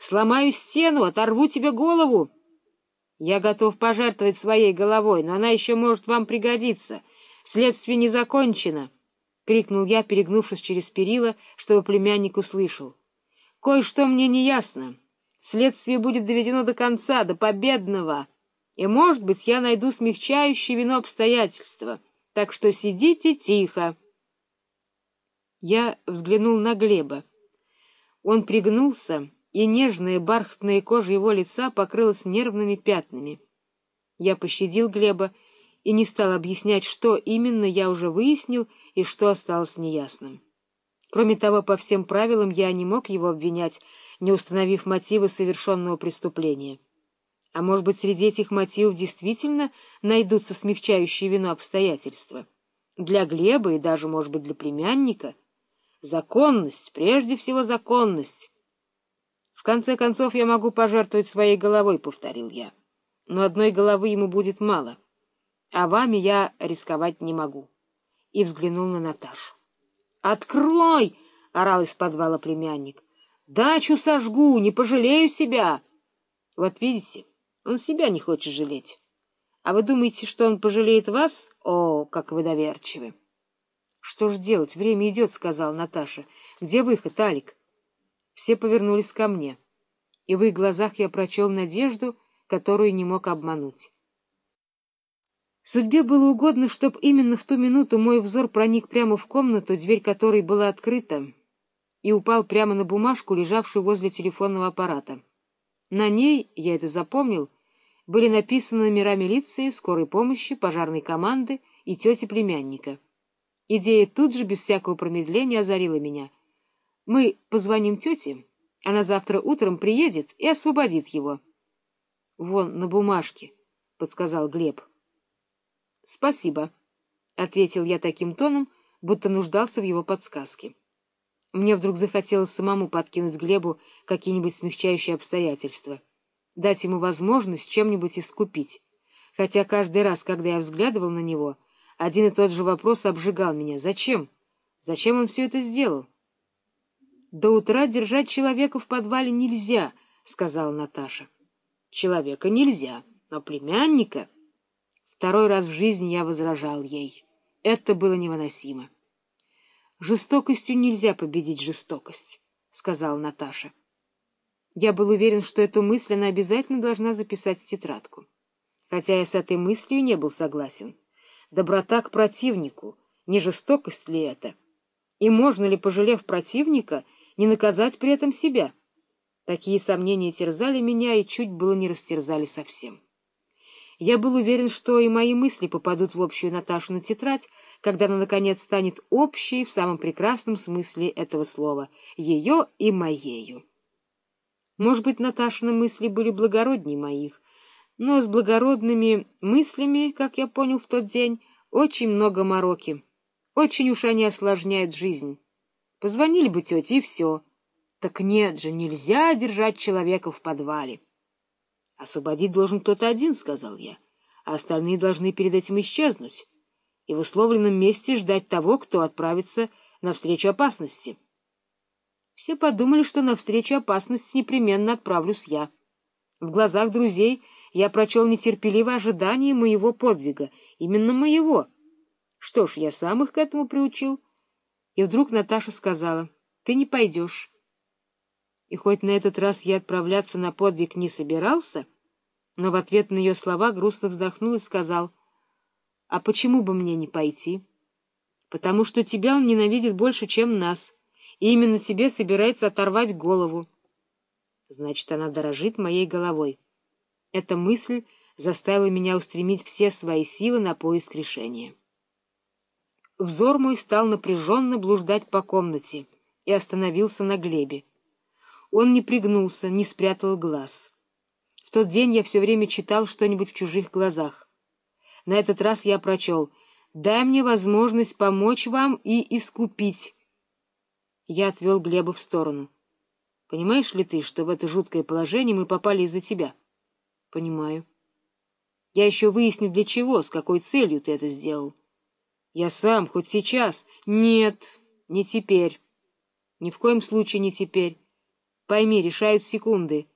Сломаю стену, оторву тебе голову. Я готов пожертвовать своей головой, но она еще может вам пригодиться. Следствие не закончено, — крикнул я, перегнувшись через перила, чтобы племянник услышал. Кое-что мне не ясно. Следствие будет доведено до конца, до победного. И, может быть, я найду смягчающее вину обстоятельства. Так что сидите тихо. Я взглянул на Глеба. Он пригнулся, и нежная бархатная кожа его лица покрылась нервными пятнами. Я пощадил Глеба и не стал объяснять, что именно я уже выяснил и что осталось неясным. Кроме того, по всем правилам я не мог его обвинять, не установив мотивы совершенного преступления. А может быть, среди этих мотивов действительно найдутся смягчающие вину обстоятельства? Для Глеба и даже, может быть, для племянника? Законность, прежде всего законность. В конце концов, я могу пожертвовать своей головой, — повторил я. Но одной головы ему будет мало. А вами я рисковать не могу. И взглянул на Наташу. «Открой!» — орал из подвала племянник. «Дачу сожгу, не пожалею себя!» Вот видите, он себя не хочет жалеть. А вы думаете, что он пожалеет вас? О, как вы доверчивы! Что ж делать? Время идет, — сказала Наташа. Где выход, Алик? Все повернулись ко мне, и в их глазах я прочел надежду, которую не мог обмануть. Судьбе было угодно, чтоб именно в ту минуту мой взор проник прямо в комнату, дверь которой была открыта, и упал прямо на бумажку, лежавшую возле телефонного аппарата. На ней, я это запомнил, были написаны номера милиции, скорой помощи, пожарной команды и тети племянника. Идея тут же, без всякого промедления, озарила меня. Мы позвоним тете, она завтра утром приедет и освободит его. — Вон, на бумажке, — подсказал Глеб. — Спасибо, — ответил я таким тоном, будто нуждался в его подсказке. Мне вдруг захотелось самому подкинуть Глебу какие-нибудь смягчающие обстоятельства, дать ему возможность чем-нибудь искупить, хотя каждый раз, когда я взглядывал на него, один и тот же вопрос обжигал меня. Зачем? Зачем он все это сделал? — До утра держать человека в подвале нельзя, — сказала Наташа. — Человека нельзя, но племянника... Второй раз в жизни я возражал ей. Это было невыносимо. — Жестокостью нельзя победить жестокость, — сказала Наташа. Я был уверен, что эту мысль она обязательно должна записать в тетрадку. Хотя я с этой мыслью не был согласен. Доброта к противнику, не жестокость ли это? И можно ли, пожалев противника, не наказать при этом себя? Такие сомнения терзали меня и чуть было не растерзали совсем. Я был уверен, что и мои мысли попадут в общую Наташину тетрадь, когда она, наконец, станет общей в самом прекрасном смысле этого слова — ее и моею. Может быть, Наташины мысли были благороднее моих, но с благородными мыслями, как я понял в тот день, очень много мороки. Очень уж они осложняют жизнь. Позвонили бы тете, и все. Так нет же, нельзя держать человека в подвале. Освободить должен кто-то один, — сказал я, — а остальные должны перед этим исчезнуть и в условленном месте ждать того, кто отправится навстречу опасности. Все подумали, что навстречу опасности непременно отправлюсь я. В глазах друзей я прочел нетерпеливое ожидание моего подвига, именно моего. Что ж, я сам их к этому приучил. И вдруг Наташа сказала, — ты не пойдешь. И хоть на этот раз я отправляться на подвиг не собирался, но в ответ на ее слова грустно вздохнул и сказал, «А почему бы мне не пойти? Потому что тебя он ненавидит больше, чем нас, и именно тебе собирается оторвать голову. Значит, она дорожит моей головой. Эта мысль заставила меня устремить все свои силы на поиск решения. Взор мой стал напряженно блуждать по комнате и остановился на Глебе. Он не пригнулся, не спрятал глаз. В тот день я все время читал что-нибудь в чужих глазах. На этот раз я прочел «Дай мне возможность помочь вам и искупить». Я отвел Глеба в сторону. «Понимаешь ли ты, что в это жуткое положение мы попали из-за тебя?» «Понимаю». «Я еще выясню, для чего, с какой целью ты это сделал». «Я сам, хоть сейчас». «Нет, не теперь. Ни в коем случае не теперь. Пойми, решают секунды.